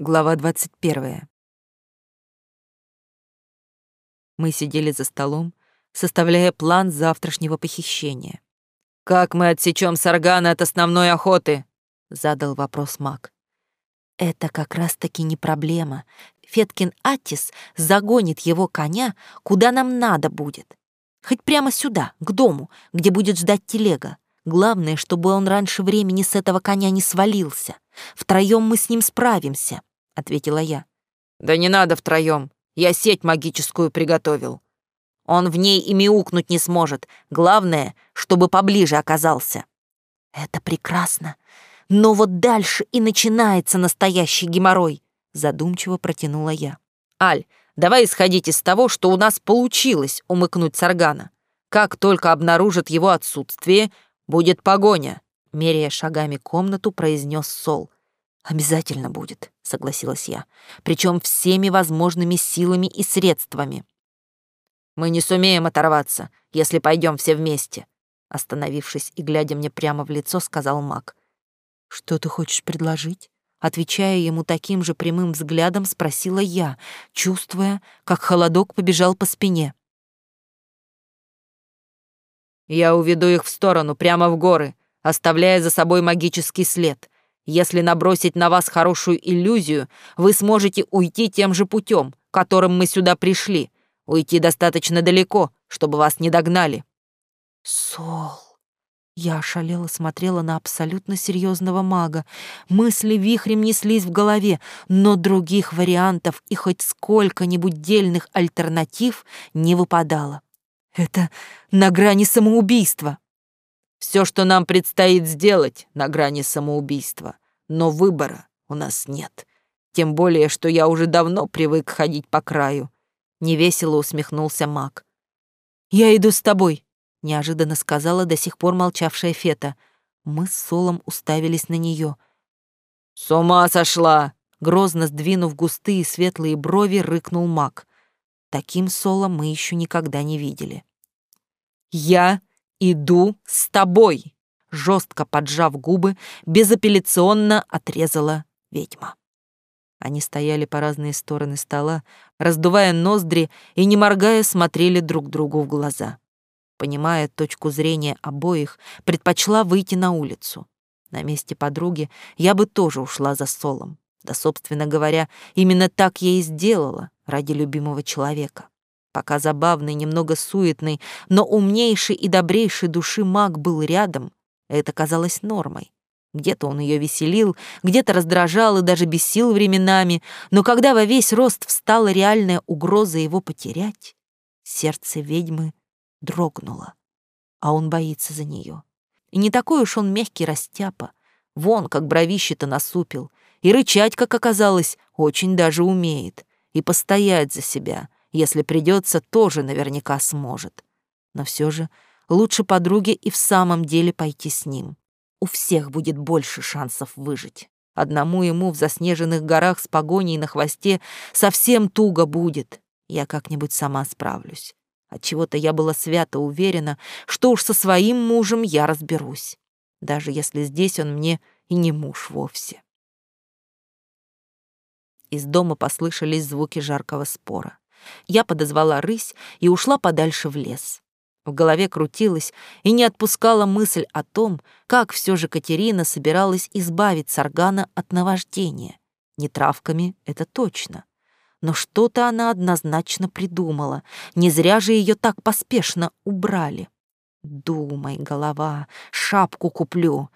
Глава 21. Мы сидели за столом, составляя план завтрашнего похищения. «Как мы отсечем Саргана от основной охоты?» — задал вопрос маг. «Это как раз-таки не проблема. Феткин Аттис загонит его коня, куда нам надо будет. Хоть прямо сюда, к дому, где будет ждать телега. Главное, чтобы он раньше времени с этого коня не свалился. Втроем мы с ним справимся ответила я. Да не надо втроем. Я сеть магическую приготовил. Он в ней и мяукнуть не сможет. Главное, чтобы поближе оказался. Это прекрасно. Но вот дальше и начинается настоящий геморрой, задумчиво протянула я. Аль, давай исходить из того, что у нас получилось умыкнуть Саргана. Как только обнаружат его отсутствие, будет погоня, меряя шагами комнату, произнес Сол. «Обязательно будет», — согласилась я. «Причем всеми возможными силами и средствами». «Мы не сумеем оторваться, если пойдем все вместе», — остановившись и глядя мне прямо в лицо, сказал маг. «Что ты хочешь предложить?» Отвечая ему таким же прямым взглядом, спросила я, чувствуя, как холодок побежал по спине. «Я уведу их в сторону, прямо в горы, оставляя за собой магический след. Если набросить на вас хорошую иллюзию, вы сможете уйти тем же путем, которым мы сюда пришли. Уйти достаточно далеко, чтобы вас не догнали». «Сол...» Я ошалела смотрела на абсолютно серьезного мага. Мысли вихрем неслись в голове, но других вариантов и хоть сколько-нибудь дельных альтернатив не выпадало. Это на грани самоубийства. Все, что нам предстоит сделать, на грани самоубийства, но выбора у нас нет. Тем более, что я уже давно привык ходить по краю. Невесело усмехнулся маг. «Я иду с тобой», — неожиданно сказала до сих пор молчавшая Фета. Мы с Солом уставились на нее. «С ума сошла!» Грозно сдвинув густые светлые брови, рыкнул маг. Таким Соло мы еще никогда не видели. «Я иду с тобой!» Жестко поджав губы, безапелляционно отрезала ведьма. Они стояли по разные стороны стола, раздувая ноздри и, не моргая, смотрели друг другу в глаза. Понимая точку зрения обоих, предпочла выйти на улицу. На месте подруги я бы тоже ушла за солом. Да, собственно говоря, именно так я и сделала ради любимого человека. Пока забавный, немного суетный, но умнейший и добрейший души маг был рядом, это казалось нормой. Где-то он ее веселил, где-то раздражал и даже бесил временами, но когда во весь рост встала реальная угроза его потерять, сердце ведьмы дрогнуло, а он боится за нее. И не такой уж он мягкий растяпа, вон как бровище-то насупил, и рычать, как оказалось, очень даже умеет, и постоять за себя — если придется, тоже наверняка сможет. Но все же лучше подруге и в самом деле пойти с ним. У всех будет больше шансов выжить. Одному ему в заснеженных горах с погоней на хвосте совсем туго будет. Я как-нибудь сама справлюсь. Отчего-то я была свято уверена, что уж со своим мужем я разберусь, даже если здесь он мне и не муж вовсе. Из дома послышались звуки жаркого спора. Я подозвала рысь и ушла подальше в лес. В голове крутилась и не отпускала мысль о том, как все же Катерина собиралась избавить Саргана от наваждения. Не травками, это точно. Но что-то она однозначно придумала. Не зря же ее так поспешно убрали. Думай, голова, шапку куплю.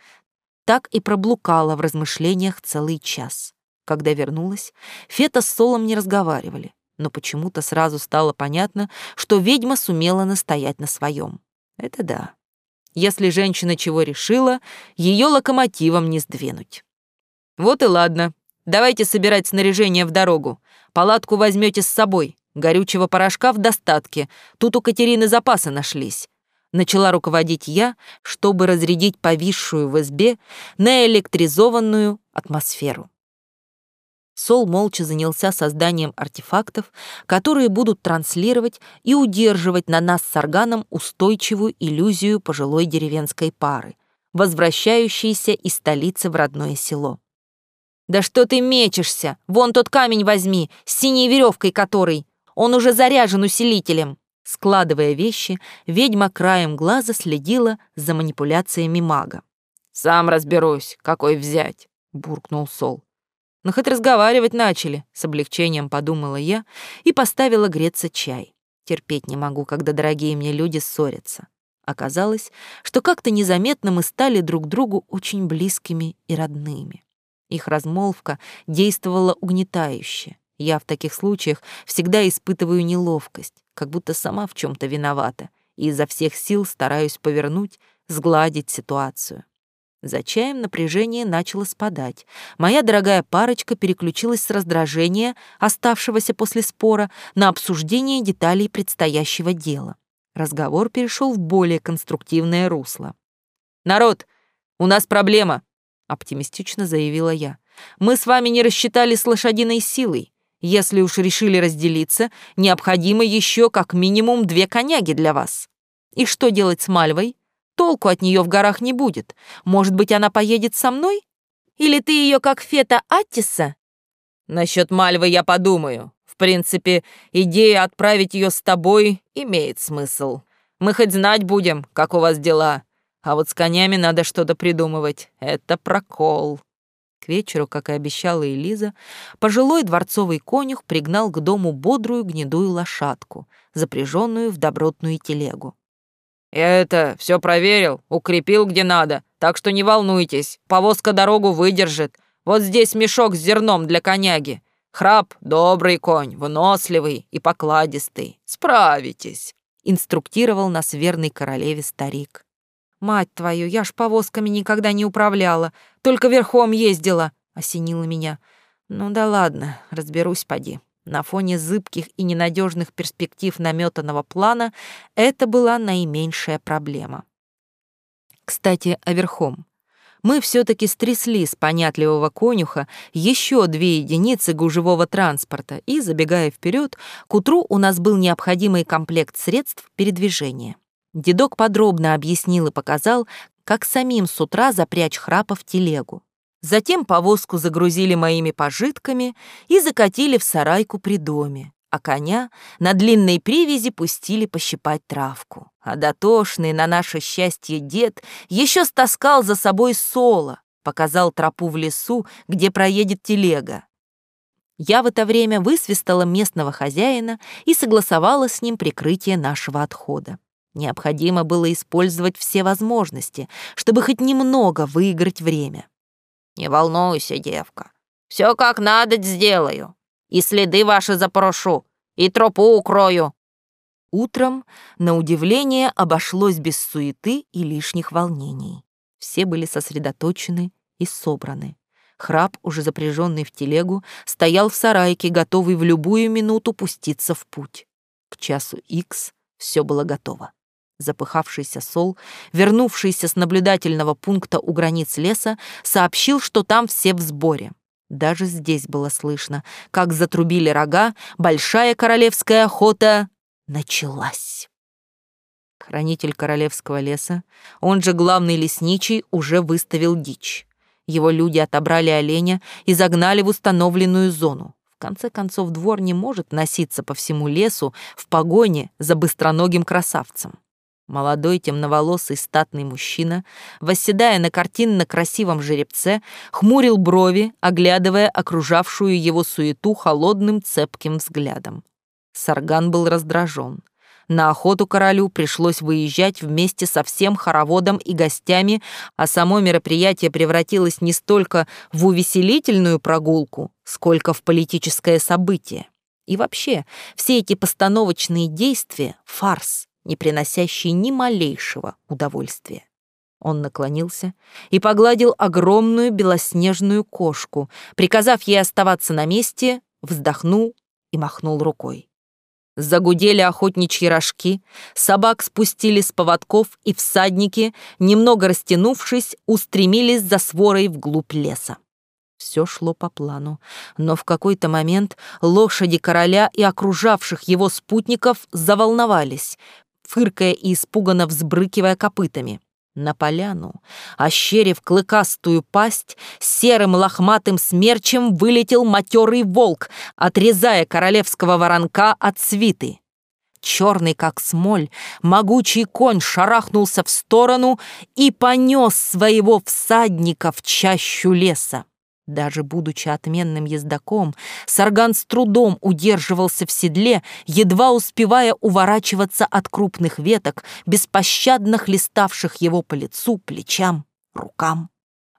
Так и проблукала в размышлениях целый час. Когда вернулась, Фета с Солом не разговаривали но почему-то сразу стало понятно, что ведьма сумела настоять на своем. Это да. Если женщина чего решила, ее локомотивом не сдвинуть. Вот и ладно. Давайте собирать снаряжение в дорогу. Палатку возьмете с собой. Горючего порошка в достатке. Тут у Катерины запасы нашлись. Начала руководить я, чтобы разрядить повисшую в избе наэлектризованную атмосферу. Сол молча занялся созданием артефактов, которые будут транслировать и удерживать на нас с Арганом устойчивую иллюзию пожилой деревенской пары, возвращающейся из столицы в родное село. «Да что ты мечешься? Вон тот камень возьми, с синей веревкой который. Он уже заряжен усилителем». Складывая вещи, ведьма краем глаза следила за манипуляциями мага. «Сам разберусь, какой взять», — буркнул Сол. «Ну, хоть разговаривать начали», — с облегчением подумала я и поставила греться чай. Терпеть не могу, когда дорогие мне люди ссорятся. Оказалось, что как-то незаметно мы стали друг другу очень близкими и родными. Их размолвка действовала угнетающе. Я в таких случаях всегда испытываю неловкость, как будто сама в чем то виновата, и изо всех сил стараюсь повернуть, сгладить ситуацию. За чаем напряжение начало спадать. Моя дорогая парочка переключилась с раздражения, оставшегося после спора, на обсуждение деталей предстоящего дела. Разговор перешел в более конструктивное русло. «Народ, у нас проблема», — оптимистично заявила я. «Мы с вами не рассчитали с лошадиной силой. Если уж решили разделиться, необходимо еще как минимум две коняги для вас. И что делать с Мальвой? Толку от нее в горах не будет. Может быть, она поедет со мной? Или ты ее как Фета Аттиса? Насчет Мальвы я подумаю. В принципе, идея отправить ее с тобой имеет смысл. Мы хоть знать будем, как у вас дела. А вот с конями надо что-то придумывать. Это прокол. К вечеру, как и обещала Элиза, пожилой дворцовый конюх пригнал к дому бодрую гнедую лошадку, запряженную в добротную телегу. «Я это все проверил, укрепил где надо, так что не волнуйтесь, повозка дорогу выдержит. Вот здесь мешок с зерном для коняги. Храп — добрый конь, выносливый и покладистый. Справитесь», — инструктировал нас верный королеве старик. «Мать твою, я ж повозками никогда не управляла, только верхом ездила», — осенила меня. «Ну да ладно, разберусь, поди». На фоне зыбких и ненадежных перспектив наметанного плана это была наименьшая проблема. Кстати, о верхом. Мы все-таки стрясли с понятливого конюха еще две единицы гужевого транспорта, и, забегая вперед, к утру у нас был необходимый комплект средств передвижения. Дедок подробно объяснил и показал, как самим с утра запрячь храпа в телегу. Затем повозку загрузили моими пожитками и закатили в сарайку при доме, а коня на длинной привязи пустили пощипать травку. А дотошный на наше счастье дед еще стаскал за собой соло, показал тропу в лесу, где проедет телега. Я в это время высвистала местного хозяина и согласовала с ним прикрытие нашего отхода. Необходимо было использовать все возможности, чтобы хоть немного выиграть время. «Не волнуйся, девка. Все как надо сделаю. И следы ваши запрошу, и тропу укрою». Утром, на удивление, обошлось без суеты и лишних волнений. Все были сосредоточены и собраны. Храп, уже запряженный в телегу, стоял в сарайке, готовый в любую минуту пуститься в путь. К часу икс все было готово. Запыхавшийся Сол, вернувшийся с наблюдательного пункта у границ леса, сообщил, что там все в сборе. Даже здесь было слышно, как затрубили рога, большая королевская охота началась. Хранитель королевского леса, он же главный лесничий, уже выставил дичь. Его люди отобрали оленя и загнали в установленную зону. В конце концов, двор не может носиться по всему лесу в погоне за быстроногим красавцем. Молодой темноволосый статный мужчина, восседая на картинно-красивом жеребце, хмурил брови, оглядывая окружавшую его суету холодным цепким взглядом. Сарган был раздражен. На охоту королю пришлось выезжать вместе со всем хороводом и гостями, а само мероприятие превратилось не столько в увеселительную прогулку, сколько в политическое событие. И вообще, все эти постановочные действия — фарс не приносящий ни малейшего удовольствия. Он наклонился и погладил огромную белоснежную кошку, приказав ей оставаться на месте, вздохнул и махнул рукой. Загудели охотничьи рожки, собак спустили с поводков, и всадники, немного растянувшись, устремились за сворой вглубь леса. Все шло по плану, но в какой-то момент лошади короля и окружавших его спутников заволновались, фыркая и испуганно взбрыкивая копытами. На поляну, ощерив клыкастую пасть, серым лохматым смерчем вылетел матерый волк, отрезая королевского воронка от свиты. Черный, как смоль, могучий конь шарахнулся в сторону и понес своего всадника в чащу леса. Даже будучи отменным ездаком, Сарган с трудом удерживался в седле, едва успевая уворачиваться от крупных веток, беспощадно хлеставших его по лицу, плечам, рукам.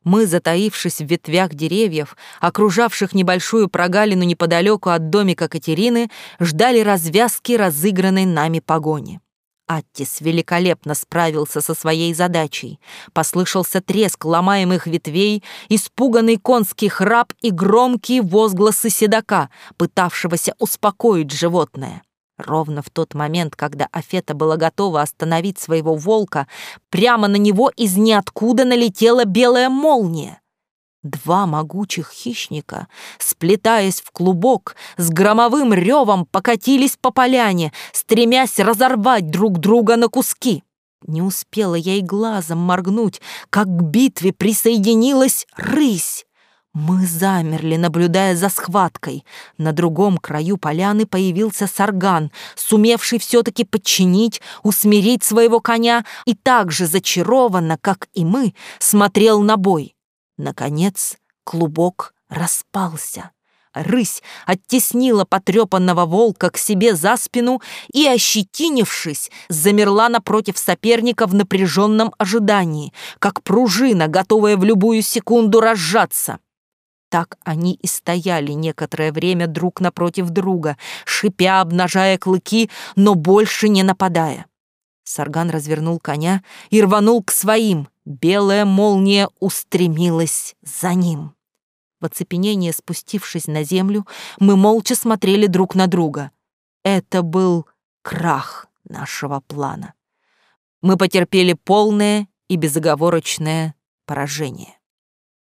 Мы, затаившись в ветвях деревьев, окружавших небольшую прогалину неподалеку от домика Катерины, ждали развязки разыгранной нами погони. Аттис великолепно справился со своей задачей. Послышался треск ломаемых ветвей, испуганный конский храп и громкие возгласы седока, пытавшегося успокоить животное. Ровно в тот момент, когда Афета была готова остановить своего волка, прямо на него из ниоткуда налетела белая молния. Два могучих хищника, сплетаясь в клубок, с громовым ревом покатились по поляне, стремясь разорвать друг друга на куски. Не успела я и глазом моргнуть, как к битве присоединилась рысь. Мы замерли, наблюдая за схваткой. На другом краю поляны появился сарган, сумевший все-таки подчинить, усмирить своего коня и так же зачарованно, как и мы, смотрел на бой. Наконец клубок распался. Рысь оттеснила потрепанного волка к себе за спину и, ощетинившись, замерла напротив соперника в напряженном ожидании, как пружина, готовая в любую секунду разжаться. Так они и стояли некоторое время друг напротив друга, шипя, обнажая клыки, но больше не нападая. Сарган развернул коня и рванул к своим. Белая молния устремилась за ним. В оцепенении спустившись на землю, мы молча смотрели друг на друга. Это был крах нашего плана. Мы потерпели полное и безоговорочное поражение.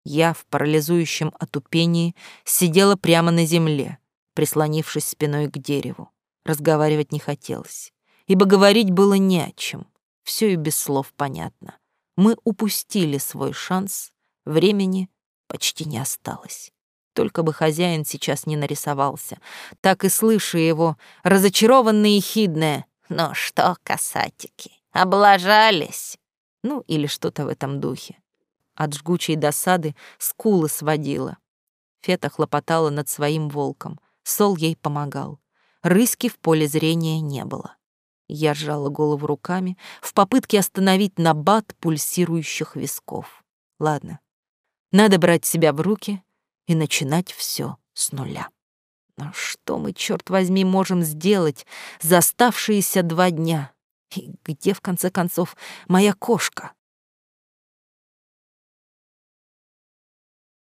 Я в парализующем отупении сидела прямо на земле, прислонившись спиной к дереву. Разговаривать не хотелось ибо говорить было не о чем. Все и без слов понятно. Мы упустили свой шанс, времени почти не осталось. Только бы хозяин сейчас не нарисовался. Так и слышу его, разочарованное и хидное. «Ну что, касатики, облажались?» Ну, или что-то в этом духе. От жгучей досады скулы сводила. Фета хлопотала над своим волком. Сол ей помогал. Рыски в поле зрения не было. Я сжала голову руками в попытке остановить набат пульсирующих висков. Ладно, надо брать себя в руки и начинать все с нуля. Но что мы, черт возьми, можем сделать за оставшиеся два дня? И где, в конце концов, моя кошка?